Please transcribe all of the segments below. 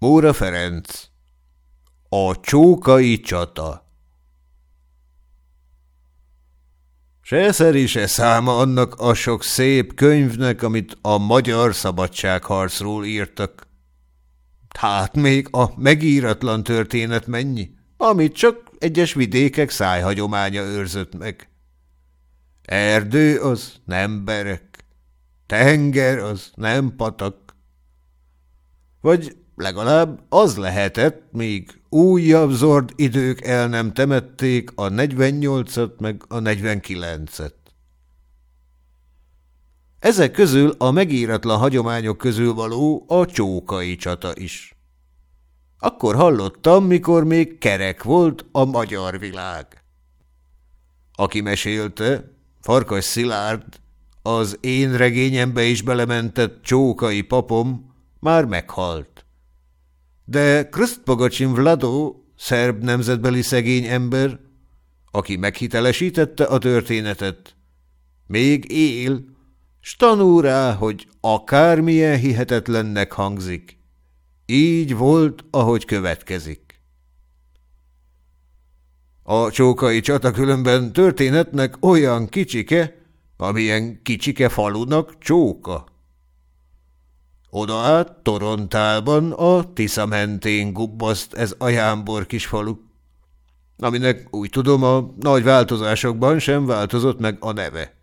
Móra Ferenc A csókai csata Se szeri, se száma annak a sok szép könyvnek, amit a magyar szabadságharcról írtak. Hát még a megíratlan történet mennyi, amit csak egyes vidékek szájhagyománya őrzött meg. Erdő az nem berek, tenger az nem patak. Vagy legalább az lehetett, míg újabb zord idők el nem temették a 48-at meg a 49-et. Ezek közül a megíratlan hagyományok közül való a csókai csata is. Akkor hallottam, mikor még kerek volt a magyar világ. Aki mesélte, Farkas Szilárd, az én regényembe is belementett csókai papom, már meghalt. De Krstpogacsin Vlado, szerb nemzetbeli szegény ember, aki meghitelesítette a történetet, még él, s tanul rá, hogy akármilyen hihetetlennek hangzik. Így volt, ahogy következik. A csókai csata különben történetnek olyan kicsike, amilyen kicsike falunak csóka. Oda át Torontálban a Tisza mentén gubbaszt ez a jámbor kis falu, aminek úgy tudom a nagy változásokban sem változott meg a neve.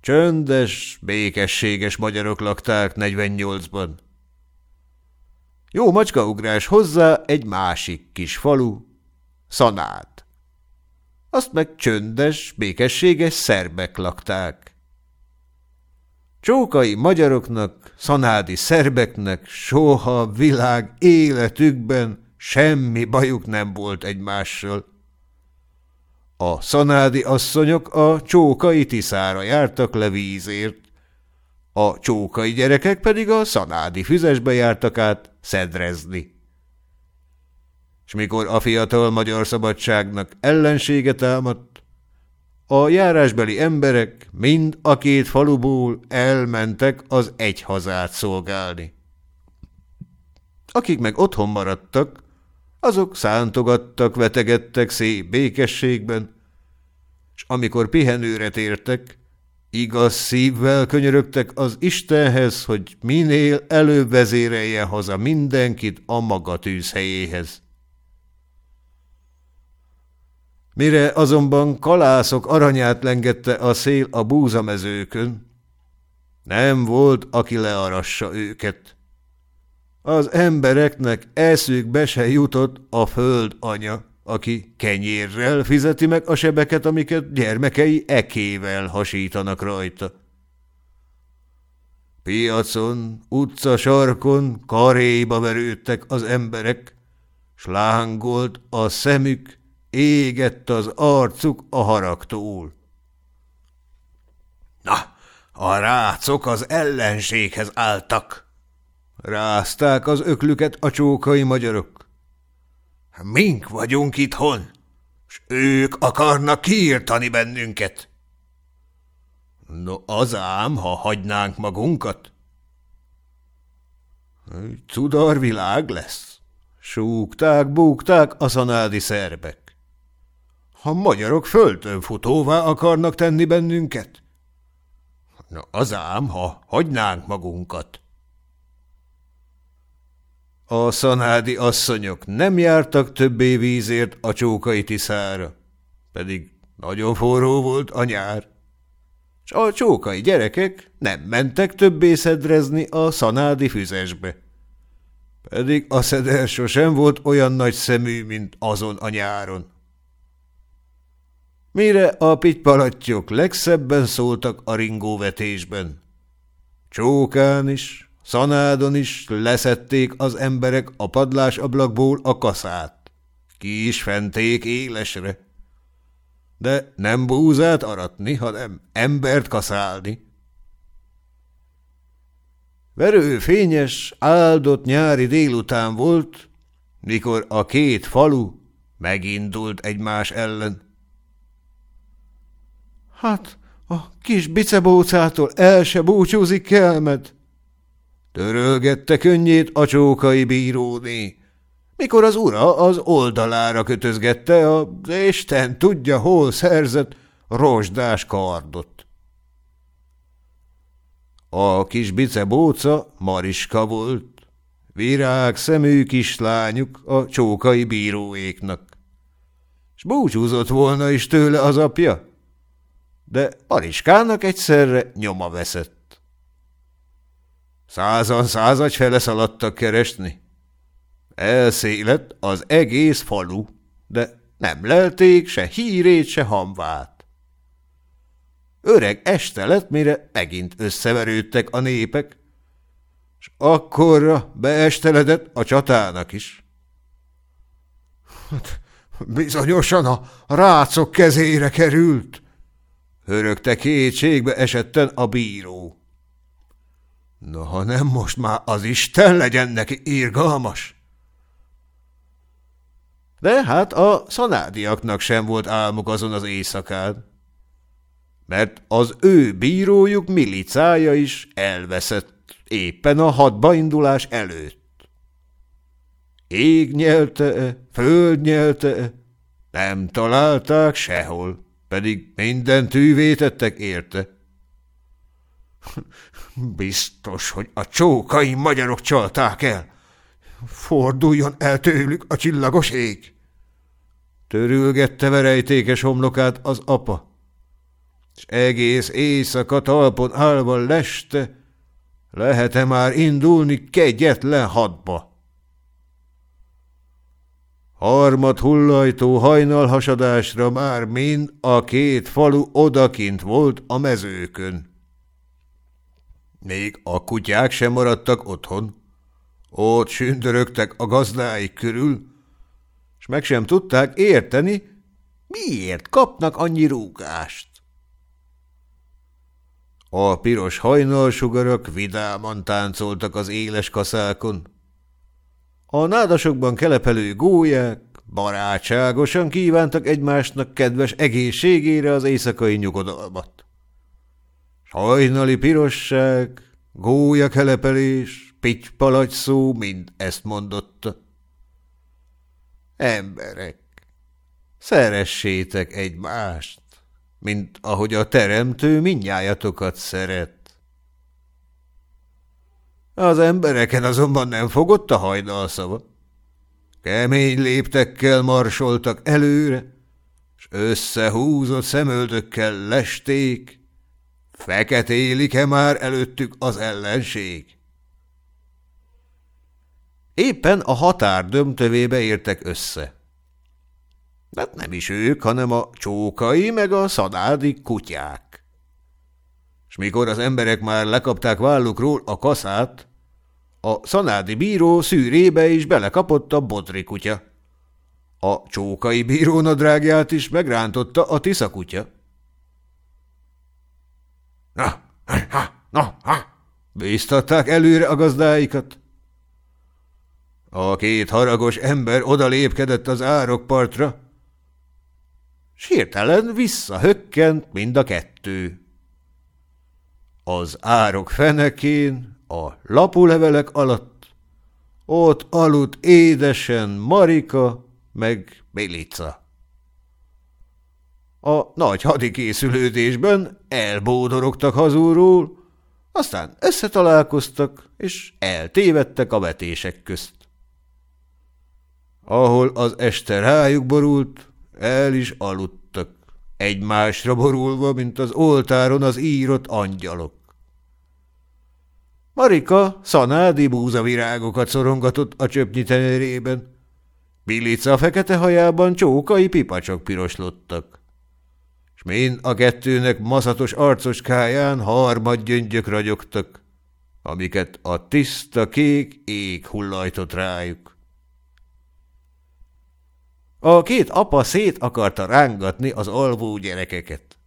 Csöndes, békességes magyarok lakták 48-ban. Jó macskaugrás hozzá egy másik kis falu, Szanád. Azt meg csöndes, békességes szerbek lakták. Csókai magyaroknak, szanádi szerbeknek soha világ életükben semmi bajuk nem volt egymással. A szanádi asszonyok a csókai tiszára jártak le vízért, a csókai gyerekek pedig a szanádi füzesbe jártak át szedrezni. És mikor a fiatal magyar szabadságnak ellensége támadt, a járásbeli emberek mind a két faluból elmentek az egy hazát szolgálni. Akik meg otthon maradtak, azok szántogattak, vetegettek szép békességben, és amikor pihenőre tértek, igaz szívvel könyörögtek az Istenhez, hogy minél előbb vezérelje haza mindenkit a maga tűzhelyéhez. Mire azonban kalászok aranyát lengette a szél a búzamezőkön, nem volt, aki learassa őket. Az embereknek eszükbe se jutott a föld anya, aki kenyérrel fizeti meg a sebeket, amiket gyermekei ekével hasítanak rajta. Piacon, utca sarkon karéba verődtek az emberek, s lángolt a szemük, égett az arcuk a haragtól. Na, a rácok az ellenséghez álltak. Rázták az öklüket a csókai magyarok. Mink vagyunk itthon, s ők akarnak kiirtani bennünket. No, az ám, ha hagynánk magunkat. Cudar világ lesz. Súgták, búgták a szanádi szerbek. Ha magyarok földön futóvá akarnak tenni bennünket? Na az ám, ha hagynánk magunkat. A szanádi asszonyok nem jártak többé vízért a csókai tiszára, pedig nagyon forró volt a nyár. S a csókai gyerekek nem mentek többé szedrezni a szanádi füzesbe. Pedig a szeder sosem volt olyan nagy szemű, mint azon a nyáron. Mire a pitypalattyok legszebben szóltak a ringóvetésben. Csókán is, szanádon is leszették az emberek a padlás ablakból a kaszát. Ki is fenték élesre. De nem búzát aratni, hanem embert kaszálni. Verő fényes, áldott nyári délután volt, mikor a két falu megindult egymás ellen. Hát, a kis bicebócától el se búcsúzik kelmed. Törölgette könnyét a csókai bíróné, mikor az ura az oldalára kötözgette az Isten tudja hol szerzett rozsdás kardot. A kis bicebóca Mariska volt, virág szemű kislányuk a csókai bíróéknak. S búcsúzott volna is tőle az apja, de Mariskának egyszerre nyoma veszett. Százan százagy fele szaladtak keresni. Elszélett az egész falu, de nem lelték se hírét, se hamvát. Öreg este lett, mire megint összeverődtek a népek, és akkorra beesteledett a csatának is. Hát, bizonyosan a rácok kezére került, hörögte kétségbe esetten a bíró. Na, ha nem most már az Isten legyen neki írgalmas! De hát a szanádiaknak sem volt álmuk azon az éjszakán, mert az ő bírójuk milicája is elveszett éppen a hadbaindulás előtt. Ég nyelte-e, föld nyelte-e, nem találták sehol, pedig minden tűvétettek érte. Biztos, hogy a csókai magyarok csalták el. Forduljon el tőlük a csillagos ég! Törülgette verejtékes homlokát az apa, és egész éjszaka talpon állva leste, lehet-e már indulni kegyetlen hadba? Harmad hullajtó hajnalhasadásra már mind a két falu odakint volt a mezőkön. Még a kutyák sem maradtak otthon. Ott sündörögtek a gazdáik körül, és meg sem tudták érteni, miért kapnak annyi rúgást. A piros hajnalsugarak vidáman táncoltak az éles kaszákon. A nádasokban kelepelő gólyák barátságosan kívántak egymásnak kedves egészségére az éjszakai nyugodalmat. Sajnali pirosság, gólya kelepelés, pittypalagy szó mind ezt mondotta. Emberek, szeressétek egymást, mint ahogy a teremtő minnyájatokat szeret. Az embereken azonban nem fogott a hajnalszava. Kemény léptekkel marsoltak előre, s összehúzott szemöldökkel lesték, feketélik-e már előttük az ellenség. Éppen a határ dömtövébe értek össze. Hát nem is ők, hanem a csókai meg a szadádi kutyák. És mikor az emberek már lekapták vállukról a kaszát, a szanádi bíró szűrébe is belekapott a bodri kutya. A csókai bíró nadrágját is megrántotta a tisza kutya. Na, ha, na, ha! Bíztatták előre a gazdáikat. A két haragos ember odalépkedett az árokpartra, s hirtelen visszahökkent mind a kettő. Az árok fenekén, a lapulevelek alatt, ott aludt édesen Marika meg Milica. A nagy hadikészülődésben elbódorogtak hazúról, aztán összetalálkoztak, és eltévedtek a vetések közt. Ahol az este rájuk borult, el is aludtak, egymásra borulva, mint az oltáron az írott angyalok. Marika szanádi búzavirágokat szorongatott a csöpnyi tenyerében. Bilica fekete hajában csókai pipacsok piroslottak. S mind a kettőnek maszatos arcoskáján harmad gyöngyök ragyogtak, amiket a tiszta kék ég hullajtott rájuk. A két apa szét akarta rángatni az alvó gyerekeket.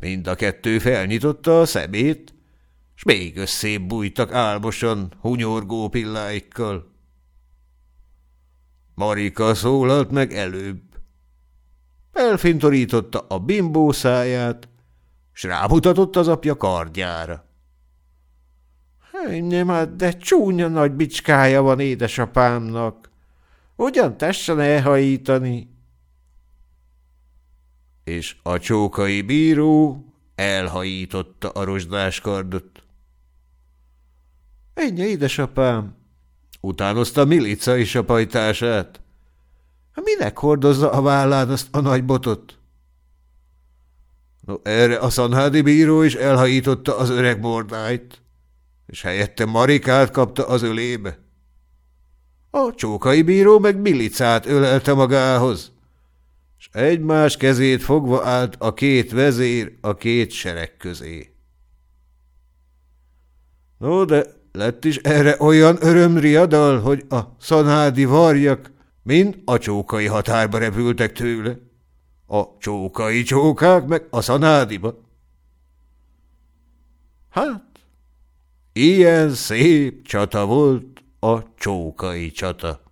Mind a kettő felnyitotta a szemét, s még összébb bújtak álmosan, hunyorgó pilláikkal. Marika szólalt meg előbb. Elfintorította a bimbó száját, s rámutatott az apja kardjára. Nem, de csúnya nagy bicskája van édesapámnak. Hogyan tessen elhajítani? És a csókai bíró elhajította a rozsdás kardot. Ennyi, édesapám! Utánozta Milica is a pajtását. Minek hordozza a vállán azt a nagy botot? No, erre a szanhádi bíró is elhajította az öreg mordájt, és helyette Marikát kapta az ölébe. A csókai bíró meg Milicát ölelte magához, és egymás kezét fogva állt a két vezér a két sereg közé. No, de lett is erre olyan örömriadal, hogy a szanádi varjak mind a csókai határba repültek tőle. A csókai csókák meg a szanádiba. Hát, ilyen szép csata volt a csókai csata.